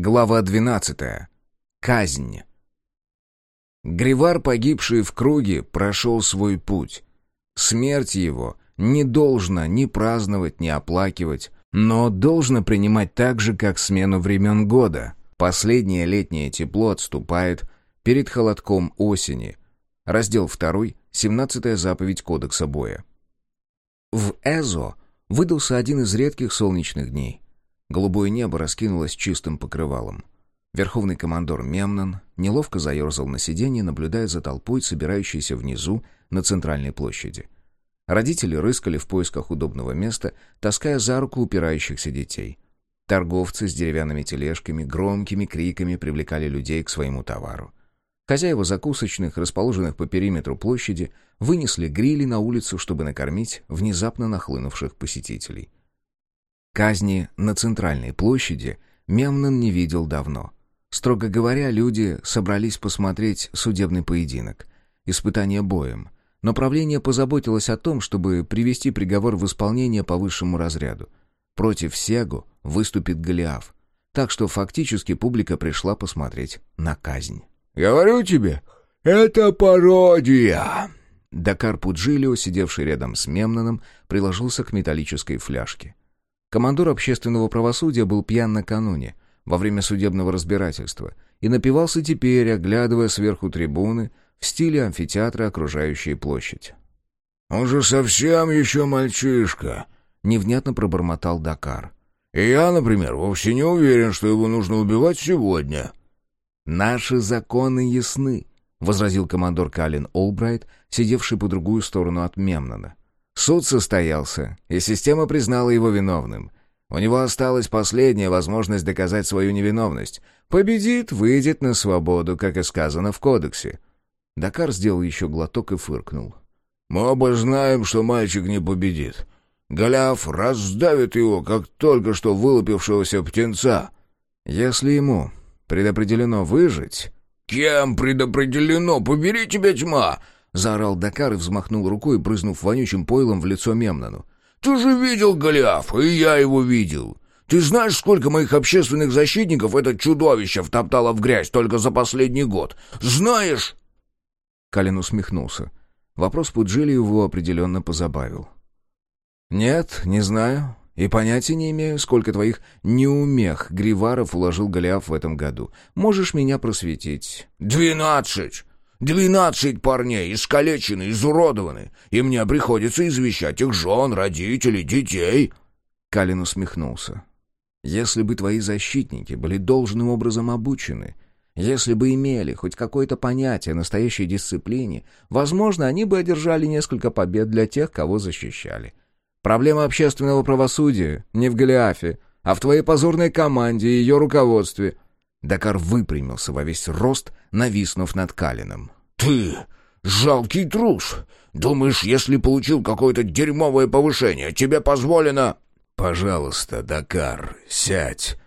Глава 12. Казнь. Гривар, погибший в круге, прошел свой путь. Смерть его не должно ни праздновать, ни оплакивать, но должно принимать так же, как смену времен года. Последнее летнее тепло отступает перед холодком осени. Раздел 2, 17 заповедь Кодекса боя. В Эзо выдался один из редких солнечных дней. Голубое небо раскинулось чистым покрывалом. Верховный командор Мемнон неловко заерзал на сиденье, наблюдая за толпой, собирающейся внизу на центральной площади. Родители рыскали в поисках удобного места, таская за руку упирающихся детей. Торговцы с деревянными тележками, громкими криками привлекали людей к своему товару. Хозяева закусочных, расположенных по периметру площади, вынесли грили на улицу, чтобы накормить внезапно нахлынувших посетителей. Казни на центральной площади Мемнон не видел давно. Строго говоря, люди собрались посмотреть судебный поединок, испытание боем. Но правление позаботилось о том, чтобы привести приговор в исполнение по высшему разряду. Против Сегу выступит Голиаф. Так что фактически публика пришла посмотреть на казнь. «Говорю тебе, это пародия!» Дакар Пуджилио, сидевший рядом с Мемноном, приложился к металлической фляжке. Командор общественного правосудия был пьян накануне, во время судебного разбирательства, и напивался теперь, оглядывая сверху трибуны в стиле амфитеатра окружающей площадь. «Он же совсем еще мальчишка», — невнятно пробормотал Дакар. «И я, например, вовсе не уверен, что его нужно убивать сегодня». «Наши законы ясны», — возразил командор Калин Олбрайт, сидевший по другую сторону от Мемнона. «Суд состоялся, и система признала его виновным. У него осталась последняя возможность доказать свою невиновность. Победит, выйдет на свободу, как и сказано в кодексе». Дакар сделал еще глоток и фыркнул. «Мы оба знаем, что мальчик не победит. Голиаф раздавит его, как только что вылупившегося птенца». «Если ему Предопределено выжить?» «Кем предопределено? Побери тебя тьма!» — заорал Дакар и взмахнул рукой, брызнув вонючим пойлом в лицо Мемнану. «Ты же видел Голиаф, и я его видел. Ты знаешь, сколько моих общественных защитников это чудовище втоптало в грязь только за последний год? Знаешь?» Калин усмехнулся. Вопрос Пуджили его определенно позабавил. «Нет, не знаю. И понятия не имею, сколько твоих неумех Гриваров уложил Голиаф в этом году. Можешь меня просветить?» «Двенадцать! Двенадцать парней, искалечены, изуродованы, и мне приходится извещать их жен, родителей, детей!» Калин усмехнулся. «Если бы твои защитники были должным образом обучены, если бы имели хоть какое-то понятие о настоящей дисциплине, возможно, они бы одержали несколько побед для тех, кого защищали. Проблема общественного правосудия не в Голиафе, а в твоей позорной команде и ее руководстве». Дакар выпрямился во весь рост, нависнув над Калином. «Ты жалкий трус! Думаешь, если получил какое-то дерьмовое повышение, тебе позволено...» «Пожалуйста, Дакар, сядь!»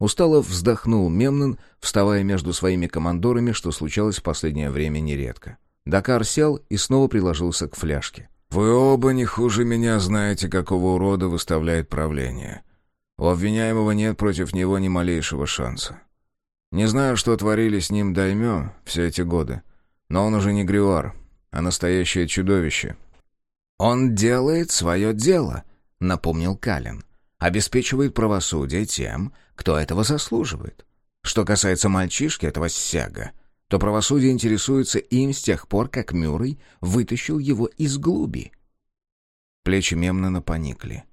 Устало вздохнул Мемнон, вставая между своими командорами, что случалось в последнее время нередко. Дакар сел и снова приложился к фляжке. «Вы оба не хуже меня знаете, какого урода выставляет правление. У обвиняемого нет против него ни малейшего шанса. Не знаю, что творили с ним даймё все эти годы, но он уже не Грюар, а настоящее чудовище». «Он делает свое дело», — напомнил Калин. «Обеспечивает правосудие тем, кто этого заслуживает. Что касается мальчишки, этого сяга, то правосудие интересуется им с тех пор, как Мюррей вытащил его из глуби. Плечи Мемнона поникли.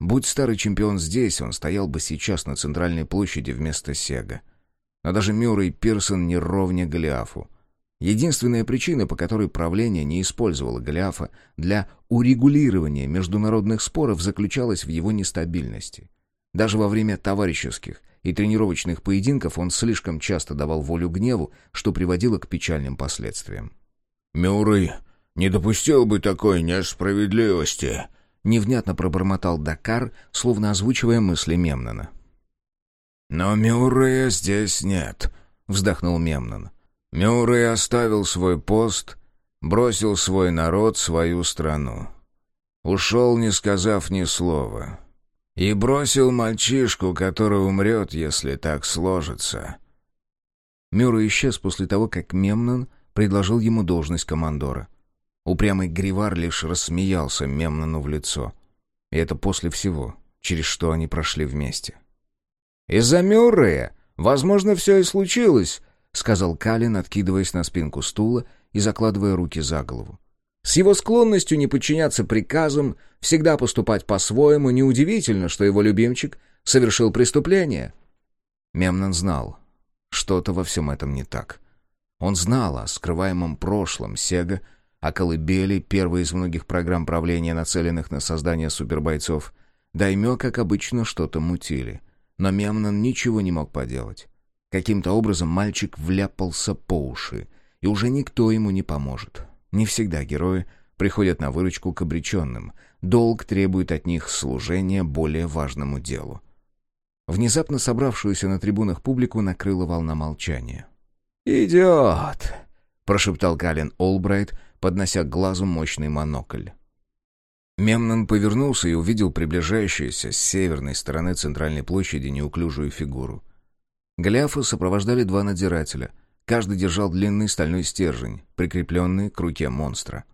Будь старый чемпион здесь, он стоял бы сейчас на центральной площади вместо Сега. Но даже Мюррей Пирсон не ровня Голиафу. Единственная причина, по которой правление не использовало Голиафа для урегулирования международных споров, заключалась в его нестабильности. Даже во время товарищеских и тренировочных поединков он слишком часто давал волю гневу, что приводило к печальным последствиям. «Мюррей не допустил бы такой несправедливости», — невнятно пробормотал Дакар, словно озвучивая мысли Мемнона. «Но Мюррея здесь нет», — вздохнул Мемнон. «Мюррей оставил свой пост, бросил свой народ, свою страну. Ушел, не сказав ни слова. И бросил мальчишку, который умрет, если так сложится. Мюррей исчез после того, как Мемнон предложил ему должность командора. Упрямый Гривар лишь рассмеялся Мемнону в лицо. И это после всего, через что они прошли вместе. «Из-за Мюррея, возможно, все и случилось», — сказал Калин, откидываясь на спинку стула и закладывая руки за голову. С его склонностью не подчиняться приказам, всегда поступать по-своему, неудивительно, что его любимчик совершил преступление. Мемнон знал, что-то во всем этом не так. Он знал о скрываемом прошлом Сега, о колыбели, первой из многих программ правления, нацеленных на создание супербойцов. Даймё, как обычно, что-то мутили. Но Мемнон ничего не мог поделать. Каким-то образом мальчик вляпался по уши, и уже никто ему не поможет. Не всегда герои приходят на выручку к обреченным. Долг требует от них служения более важному делу. Внезапно собравшуюся на трибунах публику накрыла волна молчания. «Идиот!» — прошептал Калин Олбрайт, поднося к глазу мощный монокль. Мемнон повернулся и увидел приближающуюся с северной стороны центральной площади неуклюжую фигуру. Голиафа сопровождали два надзирателя — Каждый держал длинный стальной стержень, прикрепленный к руке монстра.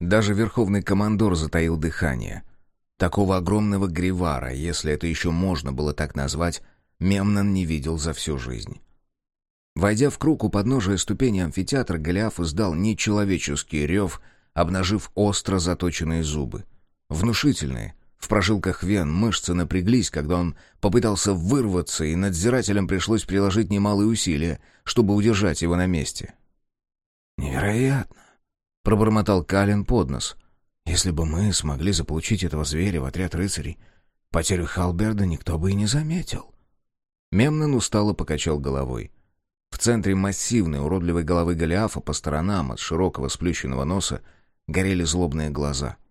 Даже верховный командор затаил дыхание. Такого огромного гривара, если это еще можно было так назвать, Мемнон не видел за всю жизнь. Войдя в круг у подножия ступени амфитеатра, Голиаф издал нечеловеческий рев, обнажив остро заточенные зубы. Внушительные, в прожилках вен мышцы напряглись, когда он попытался вырваться, и надзирателям пришлось приложить немалые усилия, чтобы удержать его на месте. «Невероятно!» — пробормотал Калин под нос. «Если бы мы смогли заполучить этого зверя в отряд рыцарей, потерю Халберда никто бы и не заметил». Мемнон устало покачал головой. В центре массивной уродливой головы Голиафа по сторонам от широкого сплющенного носа горели злобные глаза —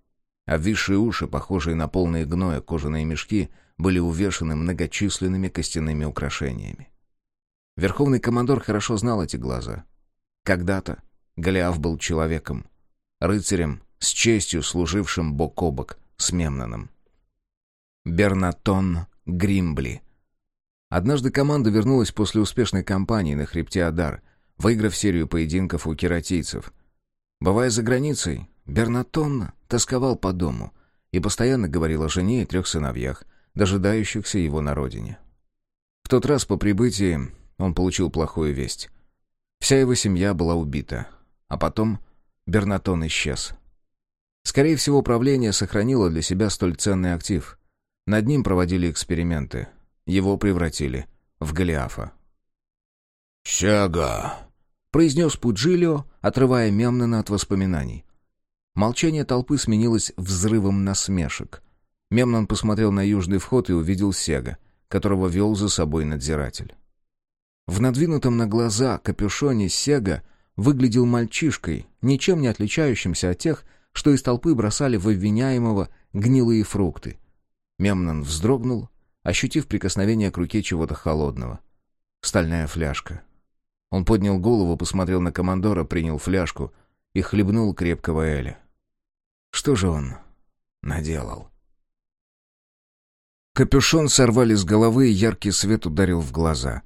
Обвисшие уши, похожие на полные гноя кожаные мешки, были увешаны многочисленными костяными украшениями. Верховный командор хорошо знал эти глаза. Когда-то Голиаф был человеком, рыцарем, с честью служившим бок о бок с Мемноном. Бернатон Гримбли. Однажды команда вернулась после успешной кампании на хребте Адар, выиграв серию поединков у кератийцев. Бывая за границей, Бернатон тосковал по дому и постоянно говорил о жене и трех сыновьях, дожидающихся его на родине. В тот раз по прибытии он получил плохую весть. Вся его семья была убита, а потом Бернатон исчез. Скорее всего, управление сохранило для себя столь ценный актив. Над ним проводили эксперименты. Его превратили в Голиафа. «Сяга!» — произнес Пуджилио, отрывая Мемнона от воспоминаний. Молчание толпы сменилось взрывом насмешек. Мемнон посмотрел на южный вход и увидел Сега, которого вел за собой надзиратель. В надвинутом на глаза капюшоне Сега выглядел мальчишкой, ничем не отличающимся от тех, что из толпы бросали в обвиняемого гнилые фрукты. Мемнон вздрогнул, ощутив прикосновение к руке чего-то холодного. Стальная фляжка. Он поднял голову, посмотрел на командора, принял фляжку и хлебнул крепкого эля. Что же он наделал? Капюшон сорвали с головы, и яркий свет ударил в глаза.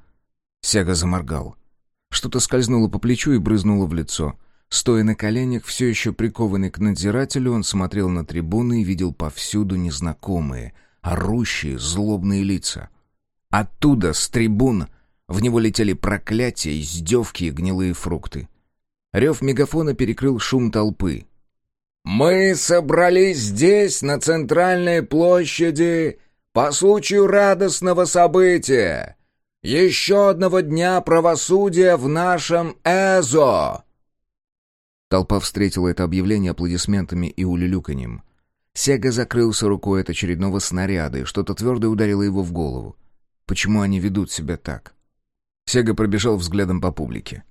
Сяга заморгал. Что-то скользнуло по плечу и брызнуло в лицо. Стоя на коленях, все еще прикованный к надзирателю, он смотрел на трибуны и видел повсюду незнакомые, орущие, злобные лица. Оттуда, с трибун, в него летели проклятия, издевки и гнилые фрукты. Рев мегафона перекрыл шум толпы. «Мы собрались здесь, на центральной площади, по случаю радостного события, еще одного дня правосудия в нашем Эзо!» Толпа встретила это объявление аплодисментами и улюлюканьем. Сега закрылся рукой от очередного снаряда, и что-то твердое ударило его в голову. Почему они ведут себя так? Сега пробежал взглядом по публике.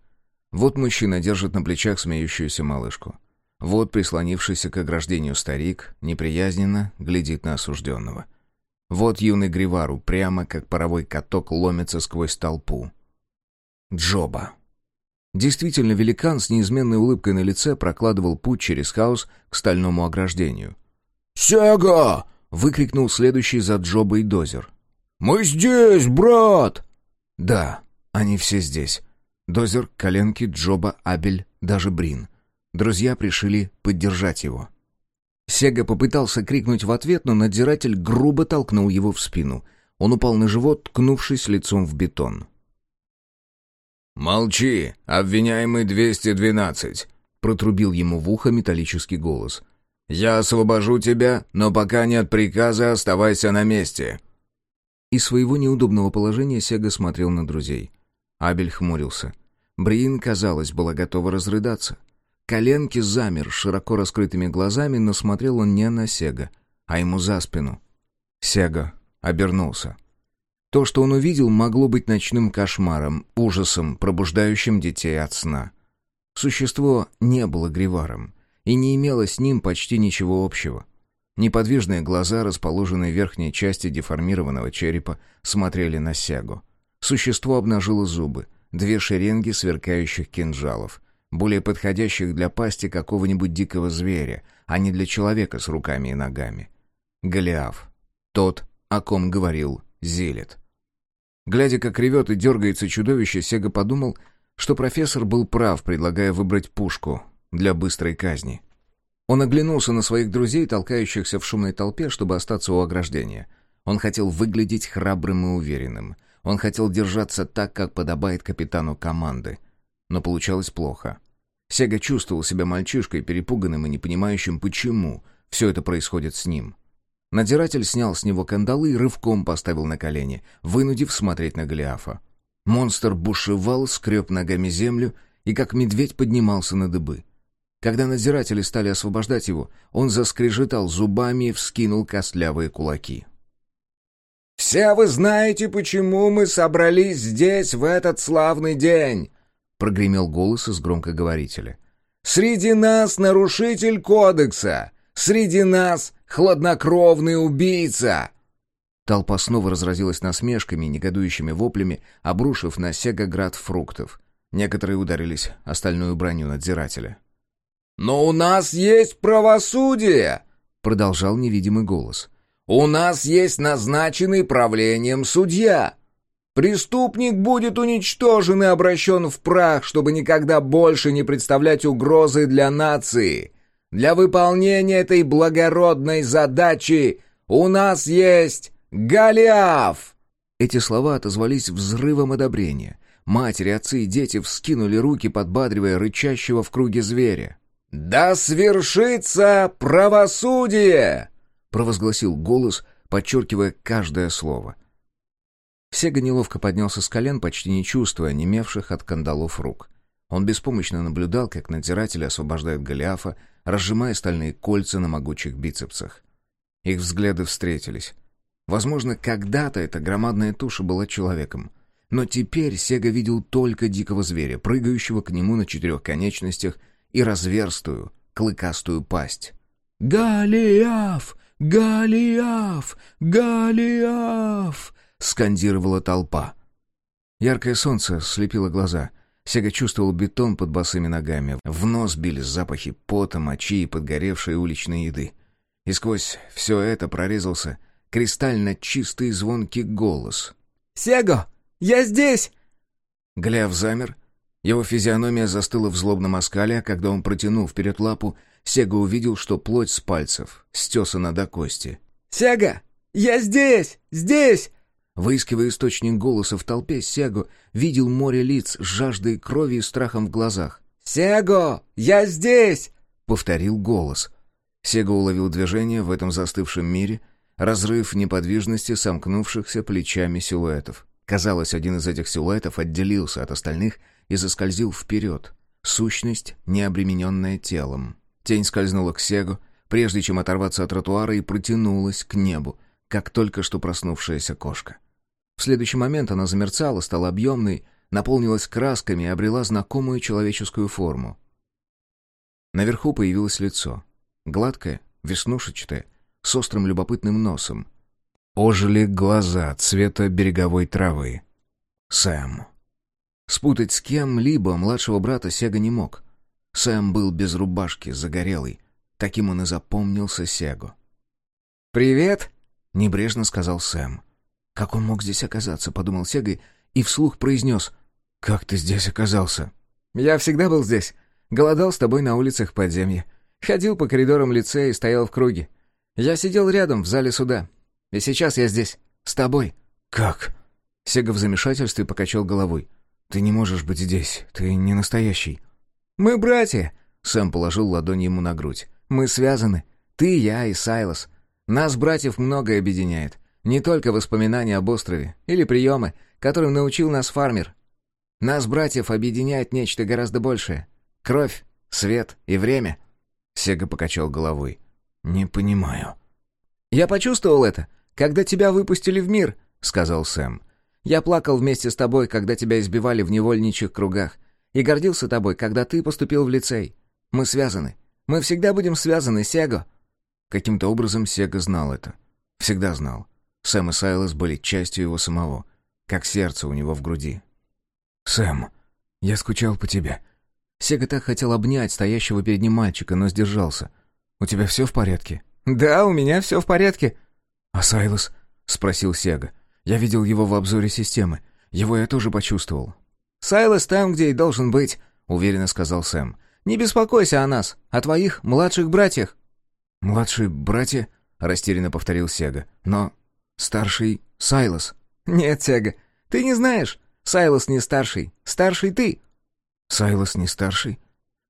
Вот мужчина держит на плечах смеющуюся малышку. Вот прислонившийся к ограждению старик неприязненно глядит на осужденного. Вот юный Гривару прямо как паровой каток ломится сквозь толпу. Джоба. Действительно, великан с неизменной улыбкой на лице прокладывал путь через хаос к стальному ограждению. «Сега! выкрикнул следующий за Джобой дозер. «Мы здесь, брат!» «Да, они все здесь. Дозер, Коленки, Джоба, Абель, даже Брин. Друзья пришли поддержать его». Сега попытался крикнуть в ответ, но надзиратель грубо толкнул его в спину. Он упал на живот, ткнувшись лицом в бетон. «Молчи, обвиняемый 212», — протрубил ему в ухо металлический голос. «Я освобожу тебя, но пока нет приказа, оставайся на месте». Из своего неудобного положения Сега смотрел на друзей. Абель хмурился. Бриин, казалось, была готова разрыдаться. Коленки замер широко раскрытыми глазами, но смотрел он не на Сега, а ему за спину. Сега обернулся. То, что он увидел, могло быть ночным кошмаром, ужасом, пробуждающим детей от сна. Существо не было гриваром и не имело с ним почти ничего общего. Неподвижные глаза, расположенные в верхней части деформированного черепа, смотрели на Сягу. Существо обнажило зубы, две шеренги сверкающих кинжалов, более подходящих для пасти какого-нибудь дикого зверя, а не для человека с руками и ногами. Голиаф. Тот, о ком говорил Зилет. Глядя, как ревет и дергается чудовище, Сега подумал, что профессор был прав, предлагая выбрать пушку для быстрой казни. Он оглянулся на своих друзей, толкающихся в шумной толпе, чтобы остаться у ограждения. Он хотел выглядеть храбрым и уверенным. Он хотел держаться так, как подобает капитану команды. Но получалось плохо. Сега чувствовал себя мальчишкой, перепуганным и не понимающим, почему все это происходит с ним. Надзиратель снял с него кандалы и рывком поставил на колени, вынудив смотреть на Голиафа. Монстр бушевал, скреб ногами землю и как медведь поднимался на дыбы. Когда надзиратели стали освобождать его, он заскрежетал зубами и вскинул костлявые кулаки. «Все вы знаете, почему мы собрались здесь в этот славный день!» — прогремел голос из громкоговорителя. «Среди нас нарушитель кодекса! Среди нас хладнокровный убийца!» Толпа снова разразилась насмешками и негодующими воплями, обрушив на Сега град фруктов. Некоторые ударились о стальную броню надзирателя. «Но у нас есть правосудие!» — продолжал невидимый голос. «У нас есть назначенный правлением судья!» Преступник будет уничтожен и обращен в прах, чтобы никогда больше не представлять угрозы для нации. Для выполнения этой благородной задачи у нас есть Голиаф!» Эти слова отозвались взрывом одобрения. Матери, отцы и дети вскинули руки, подбадривая рычащего в круге зверя. «Да свершится правосудие!» — провозгласил голос, подчеркивая каждое слово. Сега неловко поднялся с колен, почти не чувствуя немевших от кандалов рук. Он беспомощно наблюдал, как надзиратели освобождают Голиафа, разжимая стальные кольца на могучих бицепсах. Их взгляды встретились. Возможно, когда-то эта громадная туша была человеком. Но теперь Сега видел только дикого зверя, прыгающего к нему на четырех конечностях и разверстую, клыкастую пасть. «Голиаф! Голиаф! Голиаф!» — скандировала толпа. Яркое солнце слепило глаза — Сега чувствовал бетон под босыми ногами. В нос били запахи пота, мочи и подгоревшей уличной еды. И сквозь все это прорезался кристально чистый звонкий голос. «Сего! Я здесь!» Гляв замер. Его физиономия застыла в злобном оскале, когда он протянул вперед лапу, Сега увидел, что плоть с пальцев стесана до кости. «Сега! Я здесь! Здесь! Выискивая источник голоса в толпе, Сего видел море лиц с жаждой крови и страхом в глазах. «Сего! Я здесь!» — повторил голос. Сего уловил движение в этом застывшем мире, разрыв неподвижности сомкнувшихся плечами силуэтов. Казалось, один из этих силуэтов отделился от остальных и заскользил вперед. Сущность, не обремененная телом. Тень скользнула к Сегу, прежде чем оторваться от тротуара, и протянулась к небу, как только что проснувшаяся кошка. В следующий момент она замерцала, стала объемной, наполнилась красками и обрела знакомую человеческую форму. Наверху появилось лицо. Гладкое, веснушечатое, с острым любопытным носом. Ожили глаза цвета береговой травы. Сэм. Спутать с кем-либо младшего брата Сега не мог. Сэм был без рубашки, загорелый. Таким он и запомнился Сегу. «Привет!» — небрежно сказал Сэм. «Как он мог здесь оказаться?» — подумал Сега и вслух произнес. «Как ты здесь оказался?» «Я всегда был здесь. Голодал с тобой на улицах подземья. Ходил по коридорам лицея и стоял в круге. Я сидел рядом, в зале суда. И сейчас я здесь, с тобой». «Как?» Сега в замешательстве покачал головой. «Ты не можешь быть здесь. Ты не настоящий». «Мы братья!» Сэм положил ладонь ему на грудь. «Мы связаны. Ты, я и Сайлос. Нас, братьев, многое объединяет. Не только воспоминания об острове или приемы, которым научил нас фармер. Нас, братьев, объединяет нечто гораздо большее. Кровь, свет и время». Сега покачал головой. «Не понимаю». «Я почувствовал это, когда тебя выпустили в мир», — сказал Сэм. «Я плакал вместе с тобой, когда тебя избивали в невольничьих кругах, и гордился тобой, когда ты поступил в лицей. Мы связаны. Мы всегда будем связаны, Сего». Каким-то образом Сега знал это. Всегда знал. Сэм и Сайлос были частью его самого, как сердце у него в груди. «Сэм, я скучал по тебе». Сега так хотел обнять стоящего перед ним мальчика, но сдержался. «У тебя все в порядке?» «Да, у меня все в порядке». «А Сайлос?» — спросил Сега. «Я видел его в обзоре системы. Его я тоже почувствовал». «Сайлос там, где и должен быть», — уверенно сказал Сэм. «Не беспокойся о нас, о твоих младших братьях». «Младшие братья?» — растерянно повторил Сега. «Но старший Сайлос». «Нет, Сега, ты не знаешь. Сайлос не старший. Старший ты». «Сайлос не старший?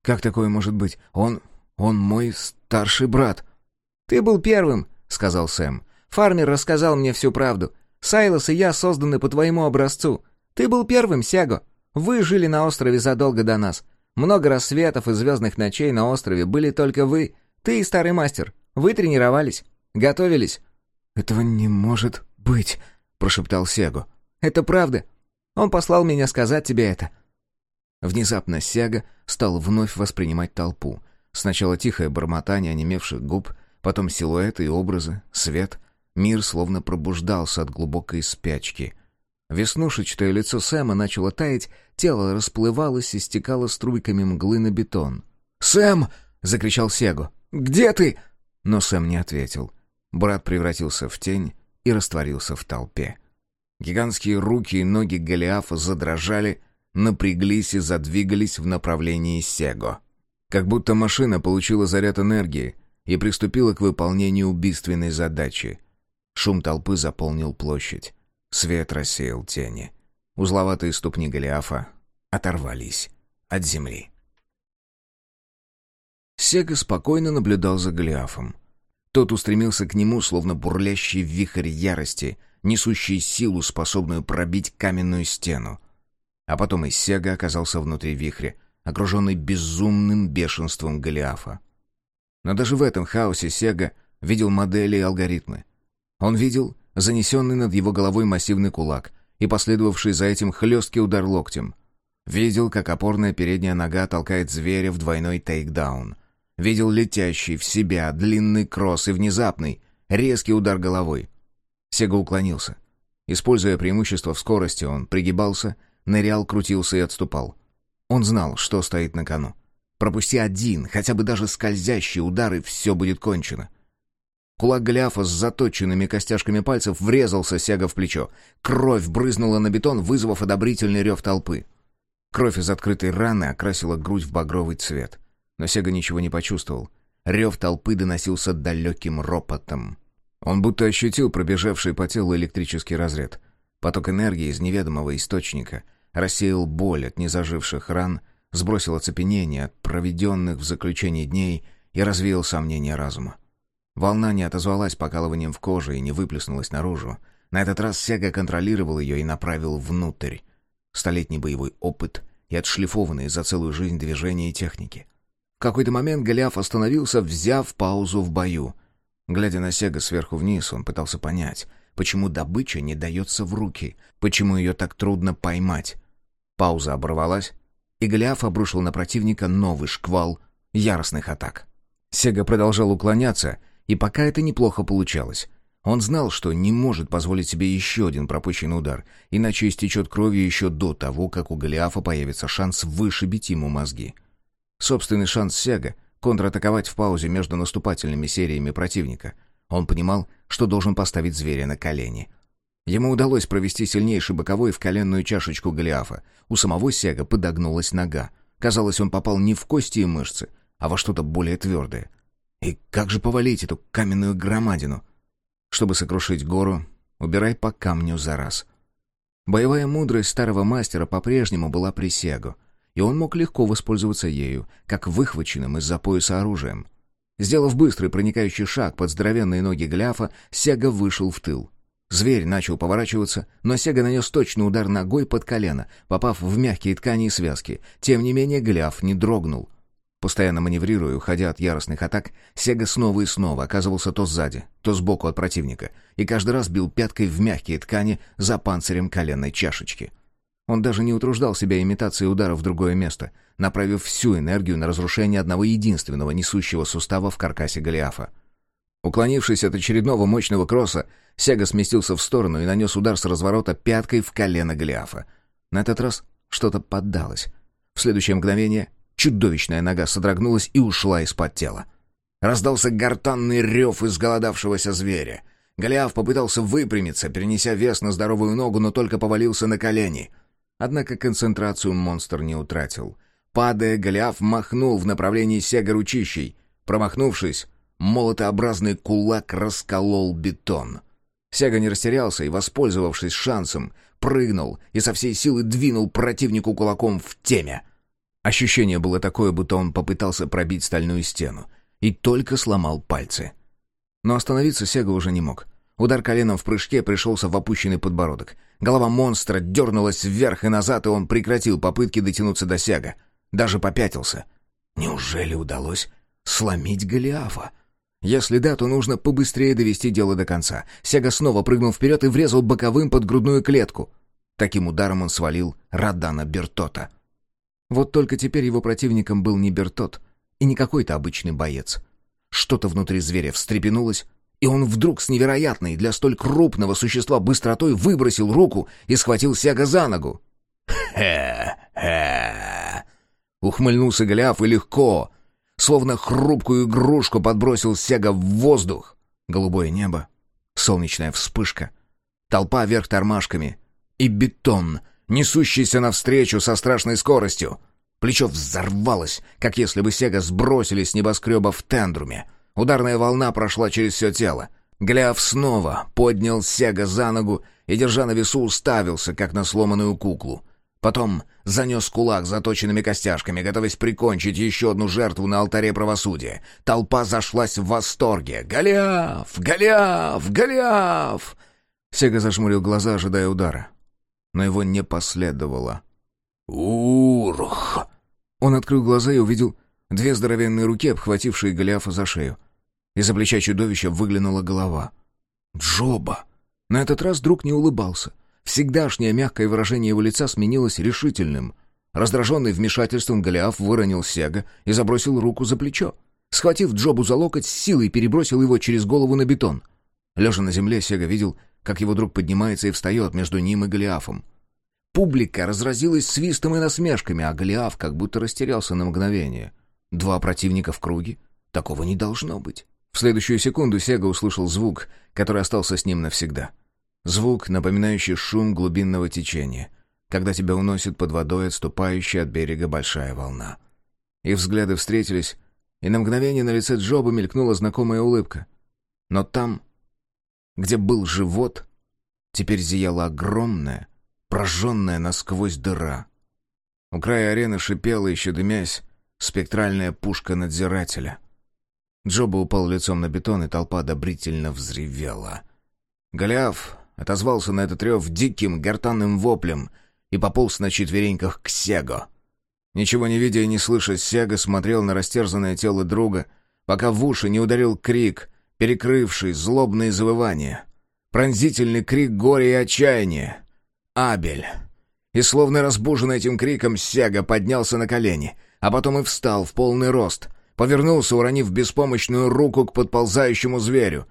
Как такое может быть? Он... он мой старший брат». «Ты был первым», — сказал Сэм. «Фармер рассказал мне всю правду. Сайлос и я созданы по твоему образцу. Ты был первым, Сяго. Вы жили на острове задолго до нас. Много рассветов и звездных ночей на острове были только вы, ты и старый мастер. Вы тренировались, готовились». «Этого не может быть», — прошептал Сего. «Это правда. Он послал меня сказать тебе это». Внезапно Сяга стал вновь воспринимать толпу. Сначала тихое бормотание онемевших губ, потом силуэты и образы, свет. Мир словно пробуждался от глубокой спячки. Веснушечное лицо Сэма начало таять, тело расплывалось и стекало струйками мглы на бетон. «Сэм!» — закричал Сегу. «Где ты?» Но Сэм не ответил. Брат превратился в тень и растворился в толпе. Гигантские руки и ноги Голиафа задрожали, напряглись и задвигались в направлении Сего. Как будто машина получила заряд энергии и приступила к выполнению убийственной задачи. Шум толпы заполнил площадь. Свет рассеял тени. Узловатые ступни Голиафа оторвались от земли. Сега спокойно наблюдал за Голиафом. Тот устремился к нему, словно бурлящий вихрь ярости, несущий силу, способную пробить каменную стену. А потом и Сега оказался внутри вихря, окруженный безумным бешенством Голиафа. Но даже в этом хаосе Сега видел модели и алгоритмы. Он видел занесенный над его головой массивный кулак и последовавший за этим хлесткий удар локтем. Видел, как опорная передняя нога толкает зверя в двойной тейкдаун. Видел летящий в себя длинный кросс и внезапный, резкий удар головой. Сега уклонился. Используя преимущество в скорости, он пригибался, нырял, крутился и отступал. Он знал, что стоит на кону. Пропусти один, хотя бы даже скользящий удар, и все будет кончено. Кулак Голиафа с заточенными костяшками пальцев врезался Сега в плечо. Кровь брызнула на бетон, вызвав одобрительный рев толпы. Кровь из открытой раны окрасила грудь в багровый цвет. Но Сега ничего не почувствовал. Рев толпы доносился далеким ропотом. Он будто ощутил пробежавший по телу электрический разряд. Поток энергии из неведомого источника рассеял боль от незаживших ран, сбросил оцепенение от проведенных в заключении дней и развеял сомнения разума. Волна не отозвалась покалыванием в коже и не выплеснулась наружу. На этот раз Сега контролировал ее и направил внутрь. Столетний боевой опыт и отшлифованные за целую жизнь движения и техники какой-то момент Голиаф остановился, взяв паузу в бою. Глядя на Сега сверху вниз, он пытался понять, почему добыча не дается в руки, почему ее так трудно поймать. Пауза оборвалась, и Голиаф обрушил на противника новый шквал яростных атак. Сега продолжал уклоняться, и пока это неплохо получалось. Он знал, что не может позволить себе еще один пропущенный удар, иначе истечет кровью еще до того, как у Голиафа появится шанс вышибить ему мозги. Собственный шанс Сега — контратаковать в паузе между наступательными сериями противника. Он понимал, что должен поставить зверя на колени. Ему удалось провести сильнейший боковой в коленную чашечку Голиафа. У самого Сега подогнулась нога. Казалось, он попал не в кости и мышцы, а во что-то более твердое. И как же повалить эту каменную громадину? Чтобы сокрушить гору, убирай по камню за раз. Боевая мудрость старого мастера по-прежнему была при Сегу, и он мог легко воспользоваться ею, как выхваченным из-за пояса оружием. Сделав быстрый проникающий шаг под здоровенные ноги Гляфа, Сега вышел в тыл. Зверь начал поворачиваться, но Сега нанес точный удар ногой под колено, попав в мягкие ткани и связки. Тем не менее Гляв не дрогнул. Постоянно маневрируя, уходя от яростных атак, Сега снова и снова оказывался то сзади, то сбоку от противника, и каждый раз бил пяткой в мягкие ткани за панцирем коленной чашечки. Он даже не утруждал себя имитацией удара в другое место, направив всю энергию на разрушение одного единственного несущего сустава в каркасе Голиафа. Уклонившись от очередного мощного кросса, Сега сместился в сторону и нанес удар с разворота пяткой в колено Голиафа. На этот раз что-то поддалось. В следующее мгновение чудовищная нога содрогнулась и ушла из-под тела. Раздался гортанный рев изголодавшегося зверя. Голиаф попытался выпрямиться, перенеся вес на здоровую ногу, но только повалился на колени. Однако концентрацию монстр не утратил. Падая, Голиаф махнул в направлении Сега ручищей. Промахнувшись, молотообразный кулак расколол бетон. Сега не растерялся и, воспользовавшись шансом, прыгнул и со всей силы двинул противнику кулаком в темя. Ощущение было такое, будто он попытался пробить стальную стену и только сломал пальцы. Но остановиться Сега уже не мог. Удар коленом в прыжке пришелся в опущенный подбородок. Голова монстра дернулась вверх и назад, и он прекратил попытки дотянуться до Сега. Даже попятился. Неужели удалось сломить Голиафа? Если да, то нужно побыстрее довести дело до конца. Сега снова прыгнул вперед и врезал боковым под грудную клетку. Таким ударом он свалил Радана Бертота. Вот только теперь его противником был не Бертот и не какой-то обычный боец. Что-то внутри зверя встрепенулось, и он вдруг с невероятной для столь крупного существа быстротой выбросил руку и схватил Сега за ногу. «Хе-хе!» Ухмыльнулся Голиаф и легко, словно хрупкую игрушку подбросил Сега в воздух. Голубое небо, солнечная вспышка, толпа вверх тормашками и бетон, несущийся навстречу со страшной скоростью. Плечо взорвалось, как если бы Сега сбросили с небоскреба в тендруме. Ударная волна прошла через все тело. Гляв снова поднял Сега за ногу и, держа на весу, уставился, как на сломанную куклу — Потом занес кулак заточенными костяшками, готовясь прикончить еще одну жертву на алтаре правосудия. Толпа зашлась в восторге. «Голиаф! Голиаф! Голиаф!» Сега зажмурил глаза, ожидая удара. Но его не последовало. «Урх!» Он открыл глаза и увидел две здоровенные руки, обхватившие Голиафа за шею. Из-за плеча чудовища выглянула голова. «Джоба!» На этот раз друг не улыбался — Всегдашнее мягкое выражение его лица сменилось решительным. Раздраженный вмешательством Голиаф выронил Сега и забросил руку за плечо. Схватив Джобу за локоть, с силой перебросил его через голову на бетон. Лежа на земле, Сега видел, как его друг поднимается и встает между ним и Голиафом. Публика разразилась свистом и насмешками, а Голиаф как будто растерялся на мгновение. Два противника в круге? Такого не должно быть. В следующую секунду Сега услышал звук, который остался с ним навсегда — Звук, напоминающий шум глубинного течения, когда тебя уносит под водой отступающая от берега большая волна. Их взгляды встретились, и на мгновение на лице Джоба мелькнула знакомая улыбка. Но там, где был живот, теперь зияла огромная, прожженная насквозь дыра. У края арены шипела, еще дымясь, спектральная пушка надзирателя. Джоба упал лицом на бетон, и толпа одобрительно взревела. Голиаф, отозвался на этот рев диким гортанным воплем и пополз на четвереньках к Сего. Ничего не видя и не слыша, Сега смотрел на растерзанное тело друга, пока в уши не ударил крик, перекрывший злобные завывания. Пронзительный крик горя и отчаяния. «Абель!» И словно разбуженный этим криком, Сега поднялся на колени, а потом и встал в полный рост, повернулся, уронив беспомощную руку к подползающему зверю,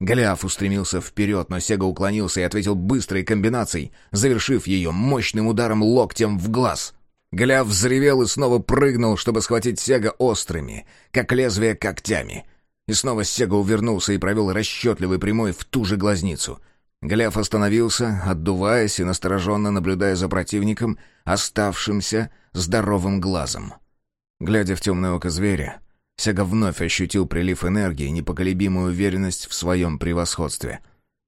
Голиаф устремился вперед, но Сега уклонился и ответил быстрой комбинацией, завершив ее мощным ударом локтем в глаз. Голиаф взревел и снова прыгнул, чтобы схватить Сега острыми, как лезвие когтями. И снова Сега увернулся и провел расчетливый прямой в ту же глазницу. Гляв остановился, отдуваясь и настороженно наблюдая за противником, оставшимся здоровым глазом. Глядя в темное око зверя, Сега вновь ощутил прилив энергии и непоколебимую уверенность в своем превосходстве.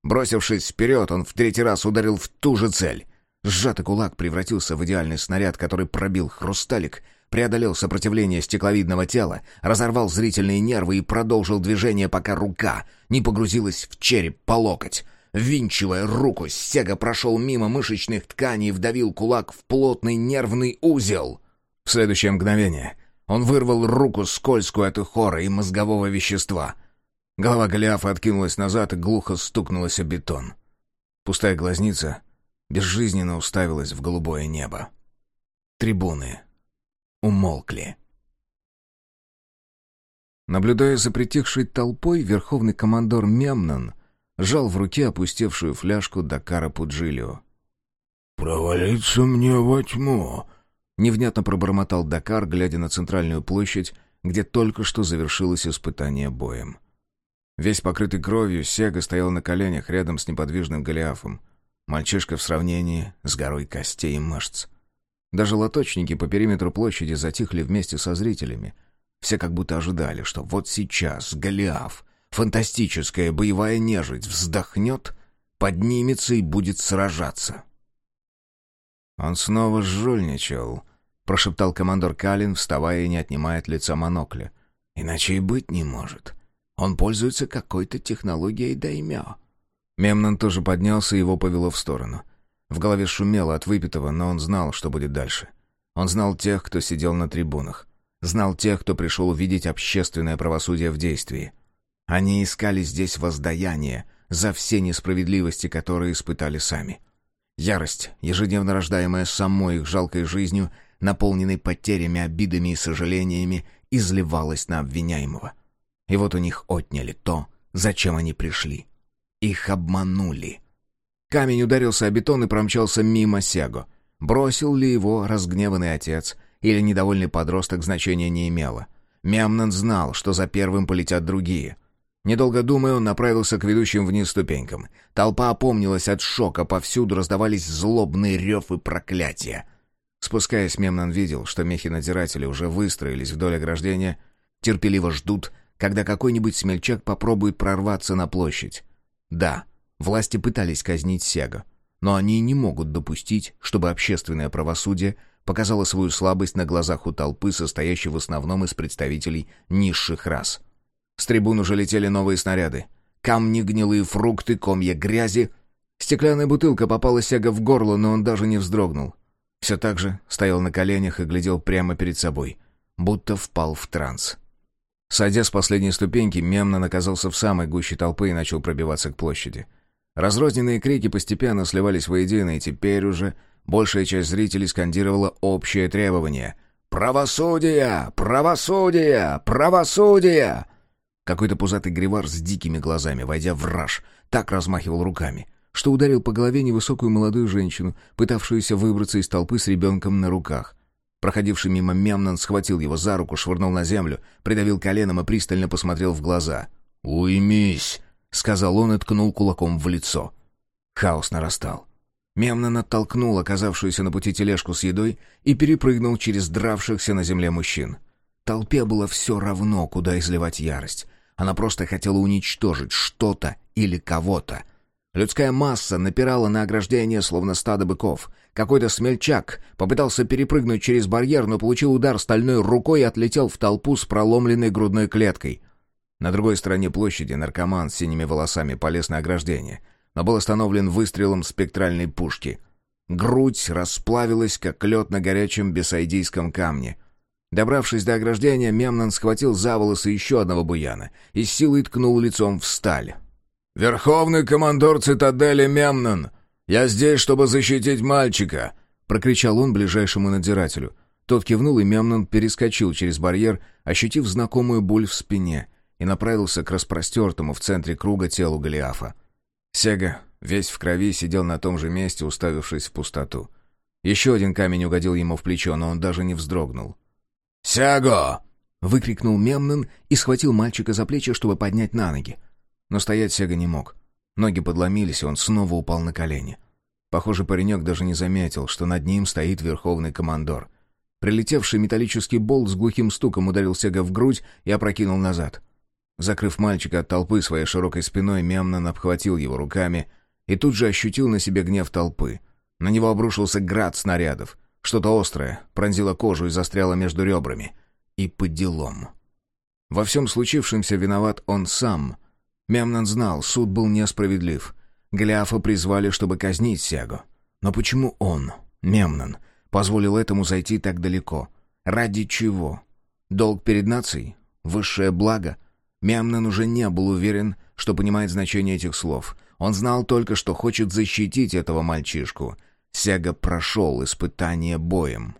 Бросившись вперед, он в третий раз ударил в ту же цель. Сжатый кулак превратился в идеальный снаряд, который пробил хрусталик, преодолел сопротивление стекловидного тела, разорвал зрительные нервы и продолжил движение, пока рука не погрузилась в череп по локоть. Винчивая руку, Сега прошел мимо мышечных тканей и вдавил кулак в плотный нервный узел. В следующее мгновение он вырвал руку скользкую от ухора и мозгового вещества. Голова Голиафа откинулась назад и глухо стукнулась о бетон. Пустая глазница безжизненно уставилась в голубое небо. Трибуны умолкли. Наблюдая за притихшей толпой, верховный командор Мемнон жал в руке опустевшую фляжку Дакара Пуджилио. «Провалиться мне во тьму!» Невнятно пробормотал Дакар, глядя на центральную площадь, где только что завершилось испытание боем. Весь покрытый кровью, Сега стоял на коленях рядом с неподвижным Голиафом. Мальчишка в сравнении с горой костей и мышц. Даже лоточники по периметру площади затихли вместе со зрителями. Все как будто ожидали, что вот сейчас Голиаф, фантастическая боевая нежить, вздохнет, поднимется и будет сражаться. Он снова жульничал, прошептал командор Калин, вставая и не отнимая от лица монокля. «Иначе и быть не может. Он пользуется какой-то технологией даймё». Мемнон тоже поднялся, и его повело в сторону. В голове шумело от выпитого, но он знал, что будет дальше. Он знал тех, кто сидел на трибунах. Знал тех, кто пришел увидеть общественное правосудие в действии. Они искали здесь воздаяние за все несправедливости, которые испытали сами. Ярость, ежедневно рождаемая самой их жалкой жизнью, наполненный потерями, обидами и сожалениями, изливалась на обвиняемого. И вот у них отняли то, зачем они пришли. Их обманули. Камень ударился о бетон и промчался мимо Сего. Бросил ли его разгневанный отец или недовольный подросток значения не имело. Мямнан знал, что за первым полетят другие. Недолго думая, он направился к ведущим вниз ступенькам. Толпа опомнилась от шока, повсюду раздавались злобные рев и проклятия. Спускаясь, Мемнан видел, что мехи-надзиратели уже выстроились вдоль ограждения, терпеливо ждут, когда какой-нибудь смельчак попробует прорваться на площадь. Да, власти пытались казнить Сега, но они не могут допустить, чтобы общественное правосудие показало свою слабость на глазах у толпы, состоящей в основном из представителей низших рас. С трибун уже летели новые снаряды. Камни, гнилые фрукты, комья грязи. Стеклянная бутылка попала Сега в горло, но он даже не вздрогнул. Все так же стоял на коленях и глядел прямо перед собой, будто впал в транс. Сойдя с последней ступеньки, Мемнон оказался в самой гуще толпы и начал пробиваться к площади. Разрозненные крики постепенно сливались воедино, и теперь уже большая часть зрителей скандировала общее требование «Правосудие! Правосудие! Правосудие!» Какой-то пузатый гривар с дикими глазами, войдя в раж, так размахивал руками — что ударил по голове невысокую молодую женщину, пытавшуюся выбраться из толпы с ребенком на руках. Проходивший мимо Мемнон схватил его за руку, швырнул на землю, придавил коленом и пристально посмотрел в глаза. «Уймись!» — сказал он и ткнул кулаком в лицо. Хаос нарастал. Мемнон оттолкнул оказавшуюся на пути тележку с едой и перепрыгнул через дравшихся на земле мужчин. Толпе было все равно, куда изливать ярость. Она просто хотела уничтожить что-то или кого-то, Людская масса напирала на ограждение, словно стадо быков. Какой-то смельчак попытался перепрыгнуть через барьер, но получил удар стальной рукой и отлетел в толпу с проломленной грудной клеткой. На другой стороне площади наркоман с синими волосами полез на ограждение, но был остановлен выстрелом спектральной пушки. Грудь расплавилась, как лед на горячем бесайдийском камне. Добравшись до ограждения, Мемнан схватил за волосы еще одного буяна и с силой ткнул лицом в сталь. «Верховный командор цитадели Мемнон! Я здесь, чтобы защитить мальчика!» — прокричал он ближайшему надзирателю. Тот кивнул, и Мемнон перескочил через барьер, ощутив знакомую боль в спине, и направился к распростертому в центре круга телу Голиафа. Сега, весь в крови, сидел на том же месте, уставившись в пустоту. Еще один камень угодил ему в плечо, но он даже не вздрогнул. «Сяго!» — выкрикнул Мемнон и схватил мальчика за плечи, чтобы поднять на ноги. Но стоять Сега не мог. Ноги подломились, и он снова упал на колени. Похоже, паренек даже не заметил, что над ним стоит верховный командор. Прилетевший металлический болт с глухим стуком ударил Сега в грудь и опрокинул назад. Закрыв мальчика от толпы своей широкой спиной, Мемнон обхватил его руками и тут же ощутил на себе гнев толпы. На него обрушился град снарядов. Что-то острое пронзило кожу и застряло между ребрами. И под делом. Во всем случившемся виноват он сам. Мемнон знал, суд был несправедлив. Гляфа призвали, чтобы казнить Сягу. Но почему он, Мемнон, позволил этому зайти так далеко? Ради чего? Долг перед нацией? Высшее благо? Мемнон уже не был уверен, что понимает значение этих слов. Он знал только, что хочет защитить этого мальчишку. Сяга прошел испытание боем.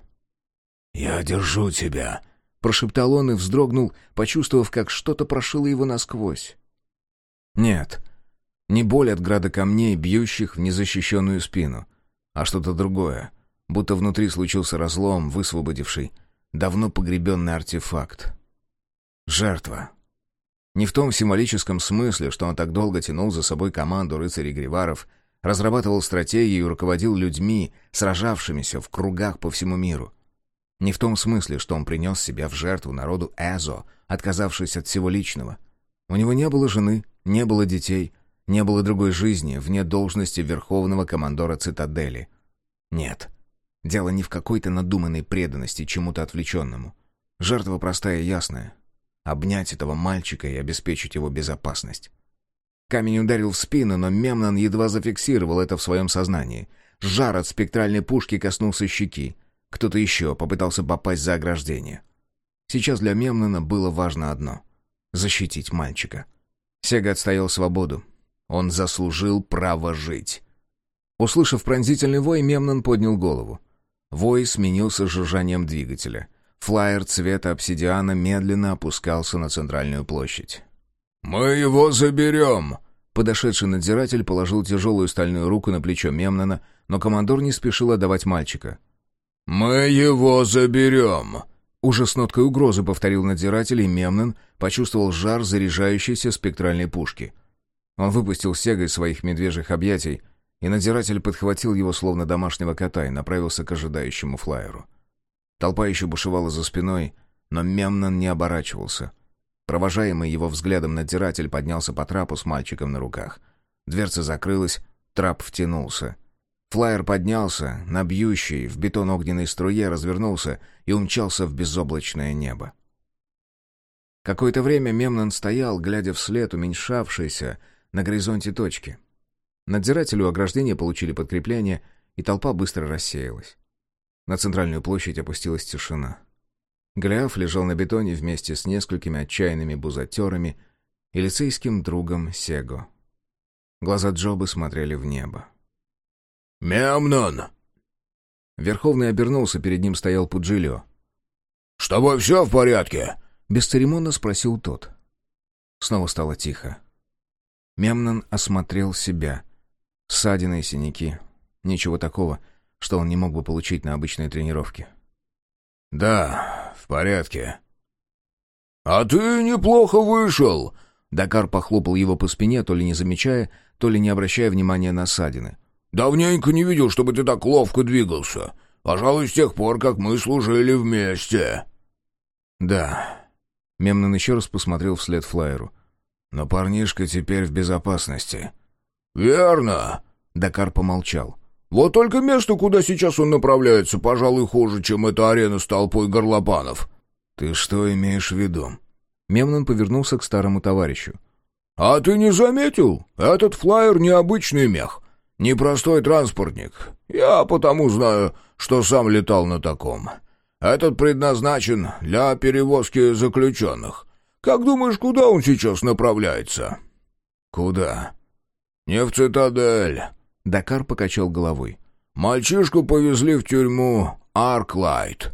«Я держу тебя», — прошептал он и вздрогнул, почувствовав, как что-то прошило его насквозь. Нет, не боль от града камней, бьющих в незащищенную спину, а что-то другое, будто внутри случился разлом, высвободивший давно погребенный артефакт. Жертва. Не в том символическом смысле, что он так долго тянул за собой команду рыцарей Гриваров, разрабатывал стратегии и руководил людьми, сражавшимися в кругах по всему миру. Не в том смысле, что он принес себя в жертву народу Эзо, отказавшись от всего личного. У него не было жены, не было детей, не было другой жизни вне должности верховного командора цитадели. Нет, дело не в какой-то надуманной преданности чему-то отвлеченному. Жертва простая и ясная. Обнять этого мальчика и обеспечить его безопасность. Камень ударил в спину, но Мемнон едва зафиксировал это в своем сознании. Жар от спектральной пушки коснулся щеки. Кто-то еще попытался попасть за ограждение. Сейчас для Мемнона было важно одно — защитить мальчика. Сега отстоял свободу. Он заслужил право жить. Услышав пронзительный вой, Мемнон поднял голову. Вой сменился жужжанием двигателя. Флайер цвета обсидиана медленно опускался на центральную площадь. «Мы его заберем!» Подошедший надзиратель положил тяжелую стальную руку на плечо Мемнона, но командор не спешил отдавать мальчика. «Мы его заберем!» Уже с ноткой угрозы повторил надзиратель, и Мемнон почувствовал жар заряжающейся спектральной пушки. Он выпустил Сега из своих медвежьих объятий, и надзиратель подхватил его словно домашнего кота и направился к ожидающему флайеру. Толпа еще бушевала за спиной, но Мемнон не оборачивался. Провожаемый его взглядом надзиратель поднялся по трапу с мальчиком на руках. Дверца закрылась, трап втянулся. Флайер поднялся, на бьющей в бетон огненной струе развернулся и умчался в безоблачное небо. Какое-то время Мемнон стоял, глядя вслед уменьшавшейся на горизонте точки. Надзиратели у ограждения получили подкрепление, и толпа быстро рассеялась. На центральную площадь опустилась тишина. Голиаф лежал на бетоне вместе с несколькими отчаянными бузатерами и лицейским другом Сего. Глаза Джобы смотрели в небо. «Мемнон!» Верховный обернулся, перед ним стоял Пуджилио. «С тобой все в порядке?» Бесцеремонно спросил тот. Снова стало тихо. Мемнон осмотрел себя. Ссадины и синяки. Ничего такого, что он не мог бы получить на обычной тренировке. «Да, в порядке». «А ты неплохо вышел!» Дакар похлопал его по спине, то ли не замечая, то ли не обращая внимания на ссадины. Давненько не видел, чтобы ты так ловко двигался. Пожалуй, с тех пор, как мы служили вместе». «Да». Мемнон еще раз посмотрел вслед флайеру. «Но парнишка теперь в безопасности». «Верно». Дакар помолчал. «Вот только место, куда сейчас он направляется, пожалуй, хуже, чем эта арена с толпой горлопанов». «Ты что имеешь в виду?» Мемнон повернулся к старому товарищу. «А ты не заметил? Этот флайер необычный мех. Непростой транспортник. Я потому знаю, что сам летал на таком. Этот предназначен для перевозки заключенных. Как думаешь, куда он сейчас направляется?» «Куда?» «Не в цитадель». Дакар покачал головой. «Мальчишку повезли в тюрьму Арклайт».